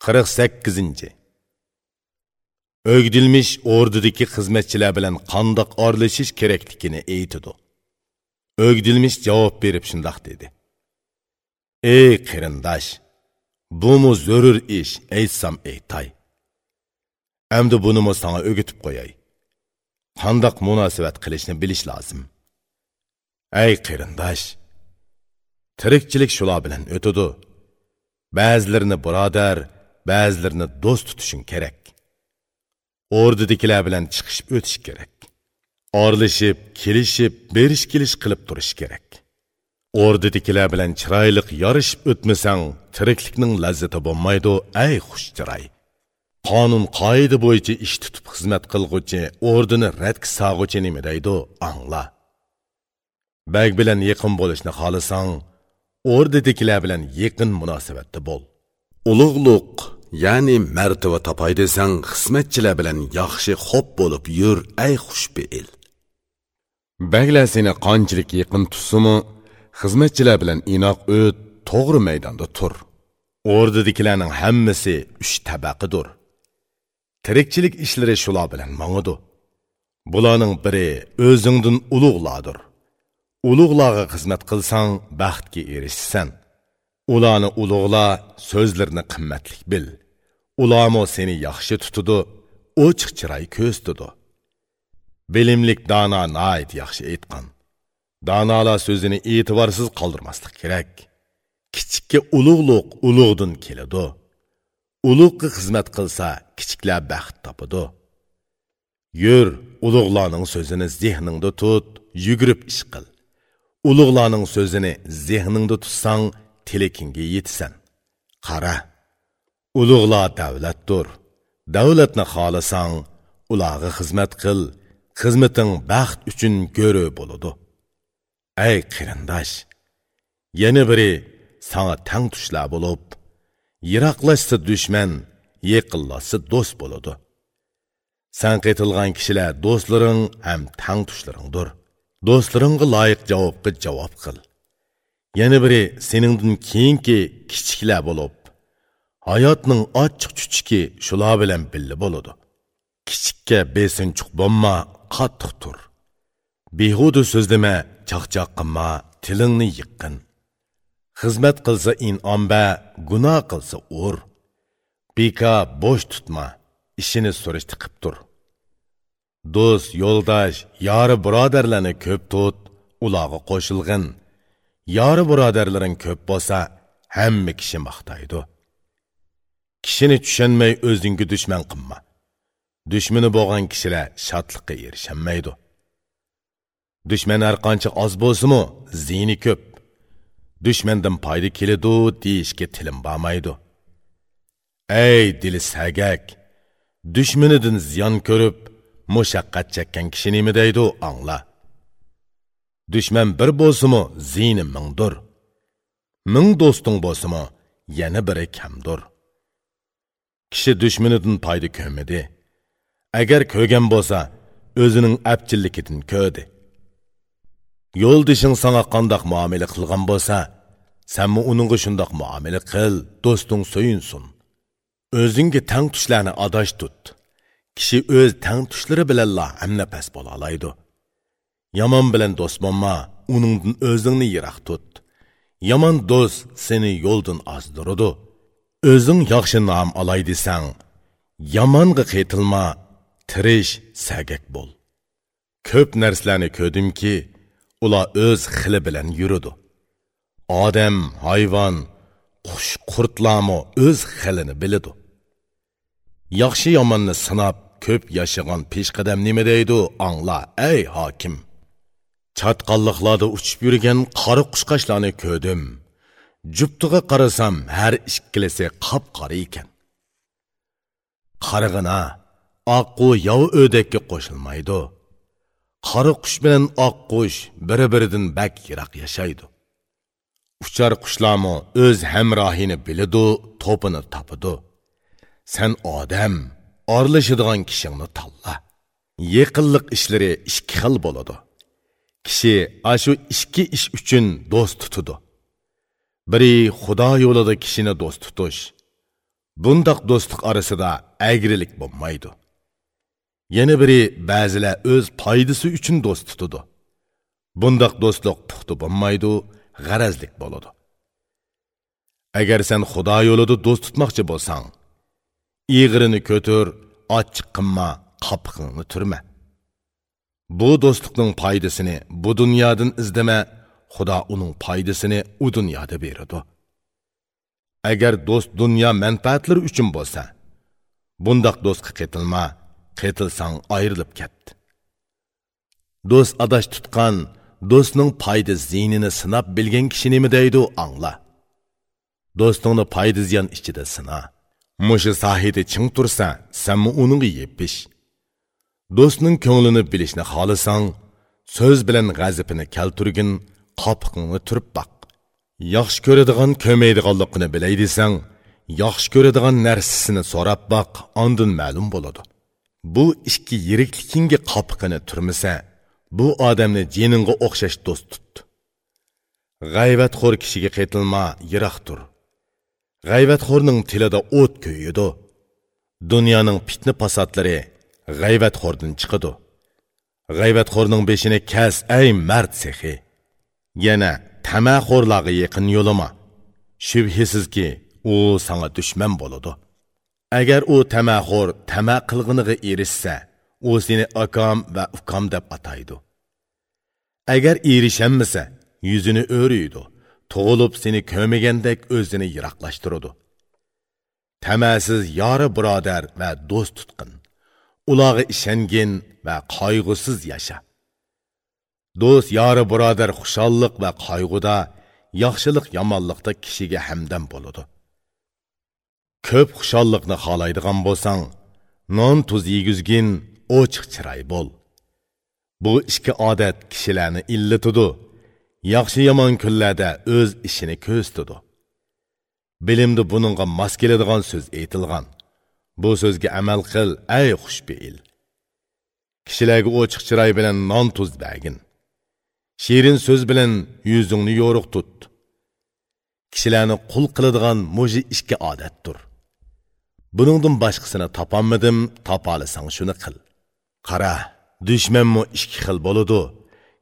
48 o'gdilmish o'rdidagi xizmatchilar bilan qandoq orlashish kerakligini aytidi o'gdilmish javob berib shundoq dedi. Ey qarindosh bumu zarur ish aytsam aytay endi bunimi sana o'gitib qo'yay. Qandoq munosabat qilishni bilish lozim. Ey qarindosh tirikchilik shular bilan o'tadi. Ba'zilarini birodar ba'zilarini do'st tutishing kerak. O'rdidagilar bilan chiqishib o'tish kerak. Orlashib kelishib berish kelish qilib turish kerak. O'rdidagilar bilan chiroyli yorishib o'tmasang tiriklikning lazzati bo'lmaydi ay xush chiroy qonun qoida bo'yicha ish tutib xizmat qilg'uchi o'rdini radga sog'uchi nima deydi angla. Bag bilan yaqin bo'lishni xohlasang o'rdidagilar bilan yaqin munosabatda bo'l. Ulug'luq ya'ni martaba topay desang xizmatchilar bilan yaxshi xo'p bo'lib yur ay xushbeil baglar seni qanchalik yaqin tutsimi xizmatchilar bilan inoq o't to'g'ri maydonda tur. O'rdidagilarning hammasi uch tabaqidir tirikchilik ishlari shular bilan mangidi bularning biri o'zingdan ulug'lardir ulug'larga xizmat qilsang baxtga erishsan ularni ulug'la so'zlarini qimmatlik bil. Ulamo seni yaxshi tutudi ochiq chiray ko'z tudi bilimlik dono nayt yaxshi aytgan donolar so'zini e'tiborsiz qoldirmaslik kerak. Kichikka ulug'liq ulug'dan keladi. Ulug'ga xizmat qilsa kichiklar baxt topadi. Yur ulug'larning so'zini zehningda tut yugurib ish qil. Ulug'larning so'zini zehningda tutsang tilakingga yetsan qara ulug'lar davlatdir. Davlatni xohlasang ularga xizmat qil. Xizmating baxt uchun go'ri bo'ladi. Ey qarindosh yana biri sana tang tushlar bo'lib yiroqlashsa dushman yaqinlashsa do'st bo'ladi. San qaytilgan kishilar do'stlaring ham tang tushlaringdir. Do'stlaringga loyiq javobga javob qil. Yana biri seningdan keyingi kichiklar bo'lib hayotning ochiq chuchiki shular bilan billa bo'ladi. Kichikka besinchuq bo'lma qattiq tur. Behuda so'zlama chaqchaq qilma tilingni yiqqin. Xizmat qilsa in'omba gunoh qilsa ur beka bo'sh tutma ishini surishti qilib tur. Do'st yo'ldosh yori birodarlarni ko'p tut ularga qo'shilg'in. Yori birodarlaring ko'p bo'lsa hamma kishi maqtaydi kishini tushunmay o'zingga dushman qilma dushmani bo'lgan kishilar shodlikqa erishamaydi dushman har qancha oz bo'lsimi ziyni ko'p dushmandan foyda keladi deyishga tilim bormaydi ey dili sagak dushmanidan ziyon ko'rib mushaqqat chekkan kishi nima deydi angla dushman bir bo'lsimi ziyni mingdir ming do'sting bo'lsimi yana biri kamdir kishi dushmanidan foyda ko'midi agar ko'rgan bo'lsa o'zining apchillikidan ko'rdi. Yo'ldishing sanga qandoq muomala qilgan bo'lsa sanmi uningga shundoq muomala qil do'sting so'yinsin. O'zingga tang tushlarni adosh tut. Kishi o'z tang tushlari bilanla hamnafas bo'la oladi. Yomon bilan do'st bo'lma uningdan o'zingni yiroq tut. Yomon do'st seni yo'ldan ozdiradi. O'zing yaxshi nom olay desang yomonga qaytilma tirish sagak bo'l. Ko'p narsalarni ko'rdimki ular o'z xili bilan yuridi odam hayvon qush qurtlarmi o'z xilini biladi. Yaxshi yomonni sinab ko'p yashagan peshqadam nima deydi angla ey hokim Çatqallıqlarda uchib yurgan qora qushqashlarni ko'rdim juptiga qarasam har ikkilisi qop qora ekan qarg'ina oqqu yov o'dakka qo'shilmaydi qora qush bilan oq qush biri biridan bak yiroq yashaydi uchar qushlarmi o'z hamrohini biladi to'pini topidi sen odam orlashadigan kishingni tanla yaqinliq ishlari ikki xil bo'ladi kishi ashu ikki ish uchun do'st tutadi biri xudo yo'lida kishini do'st tutish Bundaq do'stlik orasida əgrilik bo'lmaydi. Yana biri ba'zilar o'z foydasi uchun do'st tutadi. Bundaq do'stlik puxta bo'lmaydi, g'arazlik bo'ladi. Agar sen Xudo yo'lida do'st tutmoqchi bo'lsang, ig'irini ko'tir, och qilma, qopqingni turma. Bu dostluqning foydasini bu dunyodan izlama, Xudo uning foydasini u dunyoda beradi. Agar do'st dunyo manfaatlari uchun bo'lsa, bundaq do'stga qetilma, qetilsang ayrilib ketdi. Do'st adash tutgan, do'stning foyda zinini sinab bilgan kishi nima deydi, angla. Do'stingni foyda ziyon ichida sina. Mushi sahidi ching tursa, uning uningga yepish. Do'stning ko'nglini bilishni xohlasang, so'z bilan g'azabini kelturgin, qopiqingni turib boq Yaxshi ko'radigan ko'maydiganligini bilay desang, yaxshi ko'radigan narsasini so'rab boq ondin ma'lum bo'ladi. Bu ikki yiriklikinga qopiqini turmasa, bu odamni jiningga o'xshash do'st tut G'ayvatxo'r kishiga qaytilma, yiroq tur. G'ayvatxo'rning tilida o't ko'yidi. Dunyoning fitna fasadlari g'ayvatxo'rdan chiqadi. G'ayvatxo'rning beshini kas, ay mard sehi. Yana tamaxo'rlarga yaqin yo'lama. Shubhisizki, u sanga dushman bo'ladi. Agar u tamaxo'r tama qilg'iniga erishsa, u seni akam va ukam deb ataydi. Agar erishanmasa, yuzini o'riydi. Tug'ilib seni ko'magandek o'zini yiroqlashtiradi. Tamasiz yori birodar va do'st tutqin. Ularga ishongin va qayg'usiz yasha. do'st yori birodar xushalliq va qayg'uda yaxshilik yomonlikda kishiga hamdam bo'ladi ko'p xushalliqni xohlaydigan bo'lsang non tuz yegizgin ochiq chiroy bo'l. Bu ikki odat kishilarni illatidi yaxshi yomon kunlarda o'z ishini ko'ztidi bilimda buningga mos keladigan so'z aytilgan. Bu so'zga amal qil ay xushbeil. Kishilarga ochiq chiroy bilan non tuz bergin shirin so'z bilan yuzingni yo'riq tut. Kishilarni qul qiladigan muji ishga odatdir buningdan boshqasini topolmadim topolasang shuni qil. Qara dushmanmi ikki xil bo'ladi.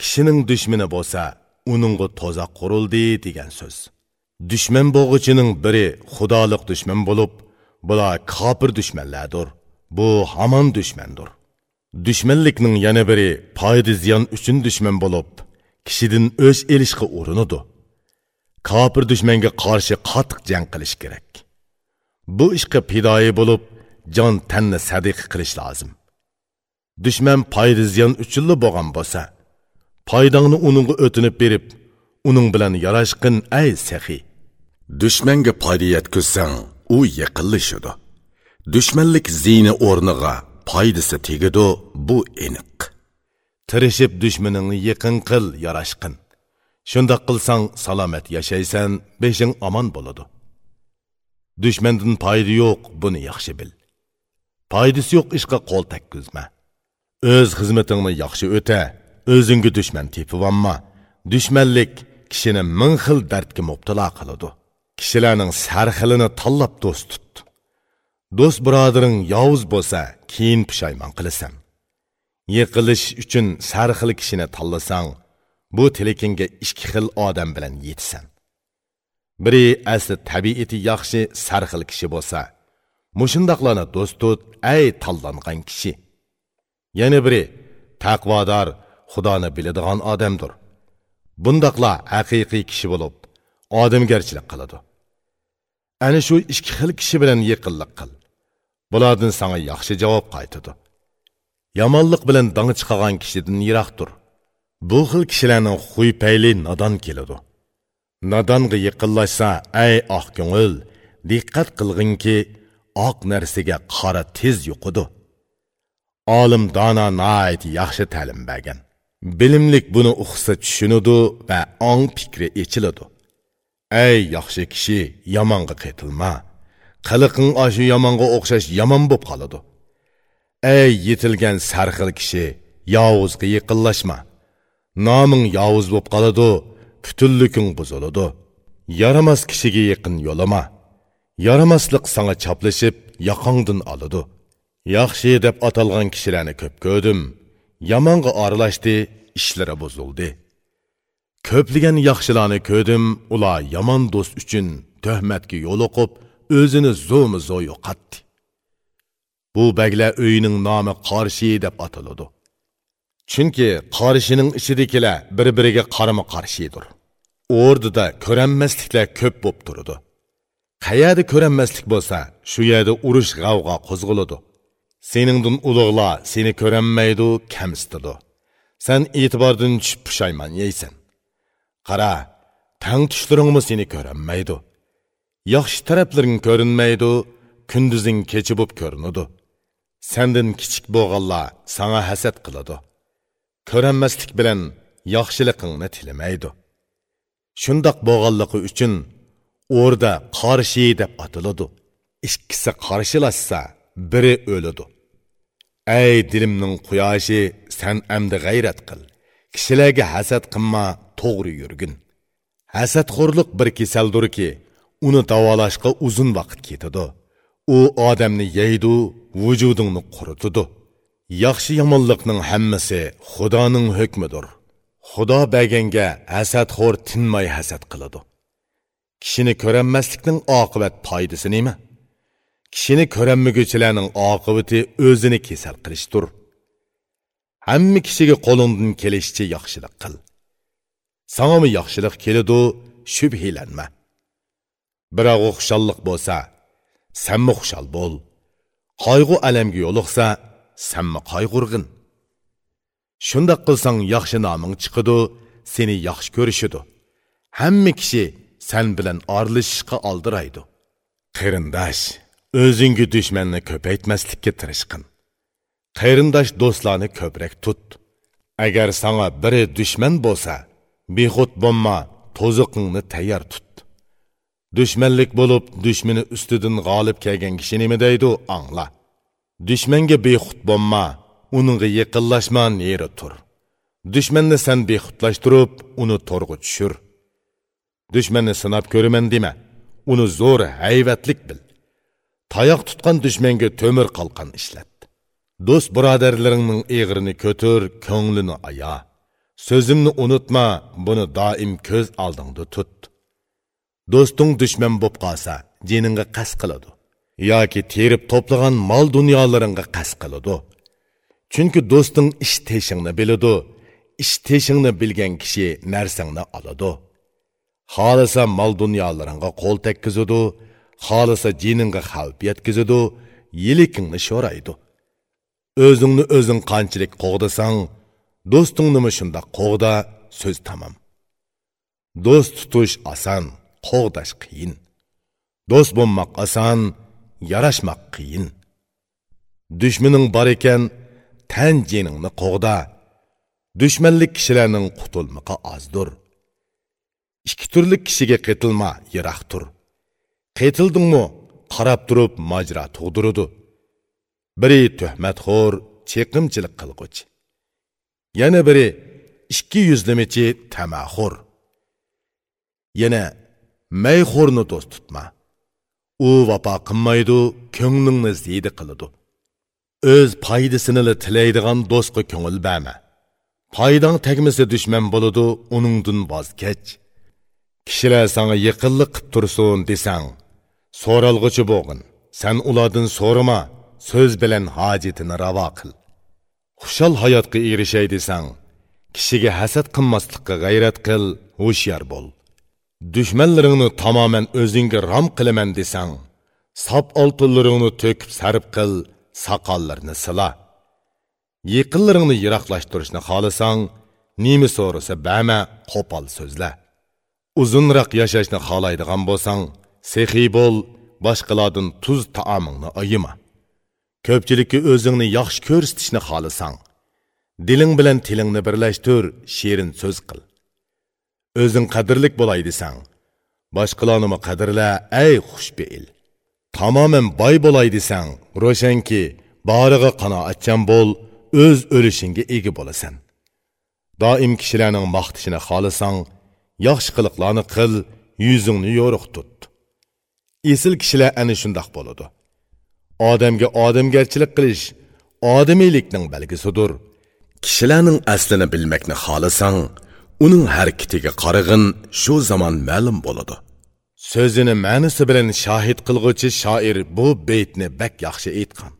Kishining dushmani bo'lsa uningga to'zoq qurildi degan so'z. Dushman bo'g'ichining biri xudoliq dushman bo'lib Bula kofir düşmenlerdir. bu haman düşmendir. dushmanlikning yana biri foyda ziyon uchun dushman bo'lib kishidan öz ilişki urinadi kofir dushmanga qarshi qattiq jang qilish kerak bu ishga pidoyi bo'lib jon tanni sadiq qilish lozim dushman foyda ziyon üçünlü boğan bo'lsa foydangni uningga o'tinib berib uning bilan yarashqin ay saxiy dushmanga foyda yetkazsang u yiqilishidi dushmanlik ziyni o'rniga foydasi tegidi bu aniq tirishib dushmaningni yaqin qil yarashqin. Shundoq qilsang salomat yashaysan beshing omon bo'ladi. Dushmandan foyda yo'q buni yaxshi bil. Foydasi yo'q ishga qo'l takkizma. O'z xizmatingni yaxshi o'ta o'zingga dushman tepib olma. Dushmanlik kishini ming xil dardga mubtalo qiladi. Kishilarning sarxilini tanlab do'st tut do'st birodaring yovuz bo'lsa keyin pushaymon qilasan. Yiqilish uchun sarxil kishini tanlasang bu tilakingga ikki xil odam bilan yetasan. Biri asli tabiati yaxshi sarxil kishi bo'lsa mushundoqlarni do'st tut ay tanlangan kishi. Yana biri taqvodor xudoni biladigan odamdir. Bundoqlar haqiqiy kishi bo'lib odamgarchilik qiladi. Ana shu ikki xil kishi bilan yaqinlik qil. Bulardan sanga yaxshi javob qaytadi. Yomonlik bilan dong chiqagan kishidan yiroq tur. Bu xil kishilarning xuy payli nodon keladi. Nodonga yaqinlashsa ay oq ko'ngil diqqat qilginki oq narsaga qora tez yuqidi olim dono noit yaxshi ta'lim bergan. Bilimlik buni uqsa tushunadi va ong fikri echiladi. Ey yaxshi kishi yomonga qaytilma qiliqing ashu yomonga o'xshash yomon bo'lib qoladi. Ey yetilgan sarxil kishi yovuzga yiqinlashma. Noming yovuz bo'lib qoladi butunliking buziladi. Yaramas kishiga yaqin yo'lama. Yaramaslik sanga chaplashib yoqongdan oladi. Yaxshi deb atalgan kishilarni ko'p ko'rdim. Yomonga oralashdi ishlari buzildi. Ko'pligan yaxshilarni ko'rdim ular yomon do'st uchun tuhmatga yo'liqib o'zini zo'mi zoyu yo'qotdi. Bu baglar uyining nomi qarshi deb ataladi. Chunki qarishining ichidagilar bir biriga qarama qarshidir o'rdida ko'ranmasliklar ko'p bo'lib turdi. qayerda ko'ranmaslik bo'lsa shu yerda urush g'avg'o qo'zg'aladi seningdin ulug'lar seni ko'ranmaydi kamsitadi sen e'tibordan tushib pushayman yeysan. Қара, tang tushlaringmi сені көрінмейді. Яқшы тәрәплерің көрінмейді, күндізің кечі bo'lib көрінуді. Сәндің кичік bo'lganlar саңа hasad қылады. ko'ranmaslik білен яқшылықыңны тілімейді. Шындақ bo'lganligi үшін o'rda qarshi deb atiladi ikkisi qarshilashsa biri o'ladi ey dilimning quyoshi san amdi g'ayrat qil kishilarga hasad qilma to'g'ri yurgin. Hasadxo'rlik bir kasaldurki uni davolashga uzun vaqt ketadi. U odamni yeydi vujudingni quritidi yaxshi yomonlikning hammasi xudoning hukmidir. Xudo baganga hasadxo'r tinmay hasad qiladi. Kishini ko'ranmaslikning oqibat foydasi nima? Kishini ko'ranmaguchilarning oqibati o'zini kasal qilishdir. Hamma kishiga qo'lingdan kelishicha yaxshilik qil. Sangami yaxshilik keladu shubhilanma. Biroq u xushalliq bo'lsa sanmi xushal bo'l. Qayg'u alamga yo'liqsa sanmi qayg'urg'in. Shundoq qilsang yaxshi noming chiqidi seni yaxshi ko'rishidi hamma kishi sen bilan orlashishga oldiraydi. Qarindosh o'zingga dushmanni ko'paytmaslikka tirishqin. Qarindosh do'stlarni ko'proq tut. Agar sanga biri dushman bo'lsa bexud bo'lma to'ziqingni tayyor tut. Dushmanlik bo'lib dushmani ustidan g'olib kelgan kishi nima deydi angla. Dushmanga bexud bo'lma uningga yaqinlashma neri tur. Dushmanni san bexudlashtirib uni to'rg'a tushir. Dushmanni sinab ko'raman dema uni zo'r hayvatlik bil. Tayoq tutgan dushmanga to'mir qalqon ishlat. Do'st birodarlaringning eg'irini ko'tir ko'nglini aya so'zimni unutma buni doim ko'z oldingda tut. Do'sting dushman bo'lib qolsa jiningga qas qiladi. Yoki terib to'plagan mol dunyolaringga qas qiladi. Chunki do'sting ish teshingni biladi. Ish teshingni bilgan kishi narsangni oladi. Xohlasa mol dunyolaringga qo'l tekkizadi. Xohlasa jiningga xavf yetkizadi. Yilikingni sho'raydi. O'zingni o'zing qanchalik qo'g'dasang do'stingni shundoq qo'g'da so'z tamom. Do'st tutish oson qo'g'dash qiyin. Do'st bo'lmoq oson yarashmoq qiyin. Dushmaning bor ekan tan jeningni qo'g'da. Dushmanlik kishilarning qutulmiqi ozdir ikki turli kishiga qetilma yiroq tur. Qetildingmi qarab turib majra tug'dirudi. Biri tuhmatxo'r cheqimchilik qilg'uchi yana biri ikki yuzlimichi tamaxo'r yana mayxo'rni do'st tutma. U vafo qilmaydi ko'nglingni ziydi qiladi. O'z foydasini tilaydigan do'stga ko'ngil bama. Foydang tegmasa dushman bo'ladi uningdan voz kech. Kishilar sanga yiqinlik qilib tursin desang so'ralg'uchi bo'g'in. San ulardan so'rama so'z bilan hojatini ravo qil. Xushal hayotga erishay desang kishiga hasad qilmaslikqa g'ayrat qil hushyor bo'l. Dushmanlaringni tamoman o'zingga rom qilaman desang sop oltinlaringni to'kib sarf qil soqollarni sila. Yiqinlaringni yiroqlashtirishni xohlasang nima so'rasa bama qo'pol so'zla. Uzunroq yashashni xohlaydigan bo'lsang sehiy bo'l boshqalardan tuz taomingni ayima ko'pchilikka o'zingni yaxshi ko'rsatishni xohlasang. Diling bilan tilingni birlashtir shirin so'z qil. O'zing qadrlik bo'lay desang boshqalarni qadrla ey xushbeil. Tamoman boy bo'lay desang ro'shanki borig'i qanoatchan bo'l o'z o'lishingga ega bo'lasan. Doim kishilarning maqtishini xohlasang yaxshi qiliqlarni qil yuzingni yo'riq tut. Esil kishilar ana shundoq bo'ladi. Odamga odamgarchilik qilish odamiylikning belgisidir. Kishilarning aslini bilmakni xohlasang uning harakatiga qarag'in shu zamon ma'lum bo'ladi. So'zini ma'nisi bilan shohid qilg'uvchi shoir bu beytni bak yaxshi aytgan.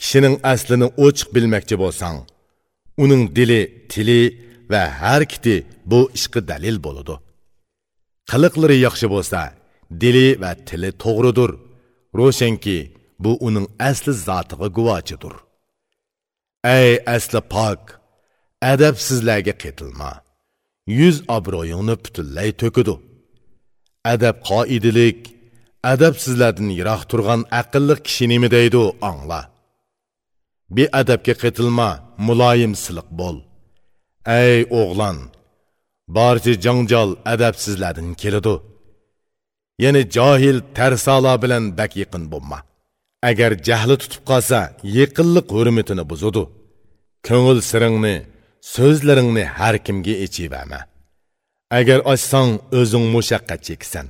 Kishining aslini ochiq bilmoqchi bo'lsang uning dili tili va harakati bu ishqi dalil bo'ladi. Qiliqlari yaxshi bo'lsa dili va tili to'g'ridir ro'shanki bu uning asli zotiga guvochidir ey asli pok adabsizlarga qetilma. Yuz obro'yingni butunlay to'kidu adab qoidalik adabsizlardan yiroq turgan aqlli kishi nima deydi angla. Beadabga qetilma muloyim siliq bo'l. Ey o'g'lon barcha janjal adabsizlardan keladi. Ya'ni johil tarsalo bilan bak yaqin bo'lma. Agar jahli tutib qolsa yaqinlik hurmatini buzadi ko'ngil siringni so'zlaringni har kimga ichiverma agar ochsang o'zing mushaqqat cheksan.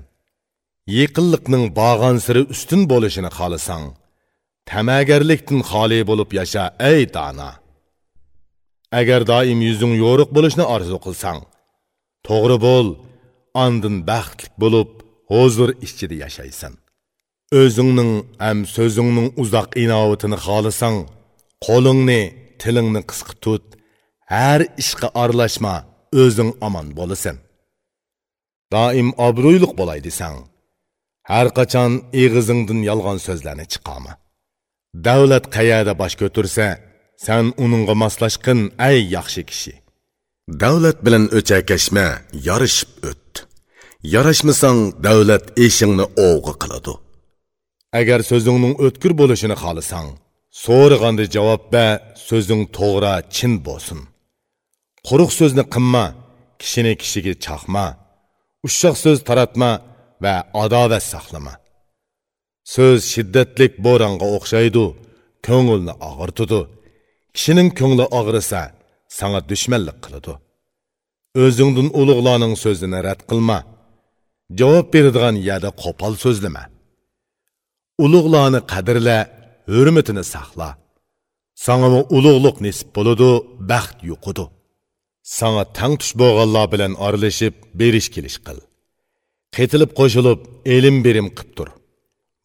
Яқинликнинг bog'an siri ustun bo'lishini xohlasang tamagarlikdan xoli bo'lib yasha ey dona. Agar doim yuzing yo'riq bo'lishni orzu qilsang to'g'ri bo'l andin baxtli bo'lib huzur ichida yashaysan. O'zingning ham so'zingning uzoq inovatini xohlasang qo'lingni tilingni qisqa tut. Har ishga aralashma o'zing omon bo'lasan. Doim obro'yliq bo'lay desang har qachon ig'izingdan yolg'on so'zlarni chiqama. Davlat qayerda bosh ko'tursa san uningga moslashqin ay yaxshi kishi. Davlat bilan o'chakashma yorishib o't. Yarashmasang davlat eshingni o'g'i qiladi. Agar so'zingning o'tkir bo'lishini xohlasang so'rag'anda javob ber so'zing to'g'ri chin bo'lsin. Quruq so'zni qimma kishini kishiga chaqma ushoq so'z taratma va adovat saqlama. So'z shiddatlik bo'ronga o'xshaydi ko'ngilni og'irtidi. Kishining ko'ngli og'risa sanga dushmanlik qiladi. O'zingdan ulug'larning so'zini rad qilma. Javob beradigan yada qo'pol so'zlama. Ulug'larni qadrla hurmatini saqla. Sanga ulug'liq nisb bo'ladi baxt yuqudi sanga tang tush bo'lganlar bilan oralashib berish kelish qil. Qetilib qo'shilib elim berim qilib tur.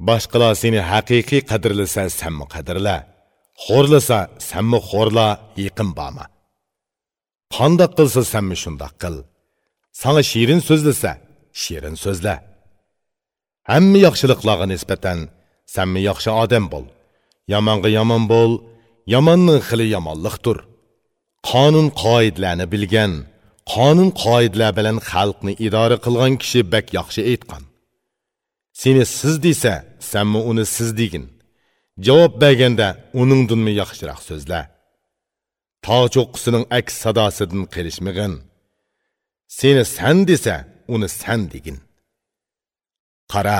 Boshqalar seni haqiqiy qadrlasa sanmi qadrla. Xo'rlasa sanmi xo'rla yiqin borma qandoq qilsa sanmi shundoq qil. Sanga shirin so'zlasa shirin so'zla hamma yaxshiliklarga nisbatan sanmi yaxshi odam bo'l. Yomonga yomon bo'l yomonning xili yomonliqdir qonun qoidalarni bilgan qonun qoidalar bilan xalqni idora qilgan kishi bak yaxshi aytgan. Seni siz desa sanmi uni siz degin. Javob berganda uningdinmi yaxshiroq so'zla tog' cho'qqisining aks sadosidan qilishmig'in seni san desa uni san degin. Qara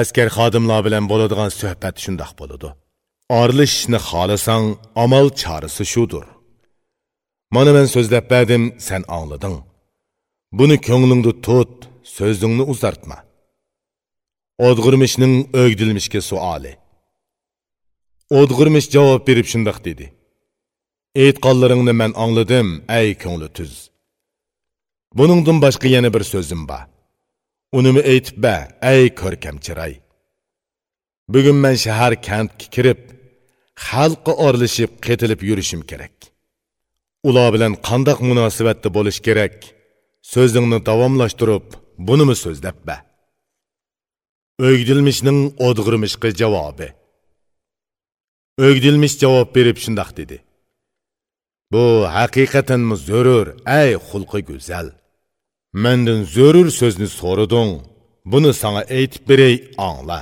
askar xodimlar bilan bo'ladigan suhbat shundoq bo'ladi. Orlishishni xohlasang amal chorasi shudir. Mana men so'zlab berdim sen anglading buni ko'nglingda tut so'zingni uzartma. O'dg'irmishning o'gdilmishga suoli. O'dg'irmish javob berib shundoq dedi. Aytqonlaringni men angladim ey ko'ngli tuz. Buningdan boshqa yana bir so'zim bor. Unimi aytib ba ey ko'rkam chiroy bugun men shahar kantga kirib xalqqa orlashib qetilib yurishim kerak. Ular bilan qandoq munosabatda bo'lish kerak? So'zingni davomlashtirib bunimi so'zlab ba. O'gdilmishning o'dg'irmishqa javobi. O'gdilmish javob berib shundoq dedi. Bu haqiqatanmi zarur ay xulqi go'zal? Mendan zo'rur so'zni so'rading buni sana aytib beray angla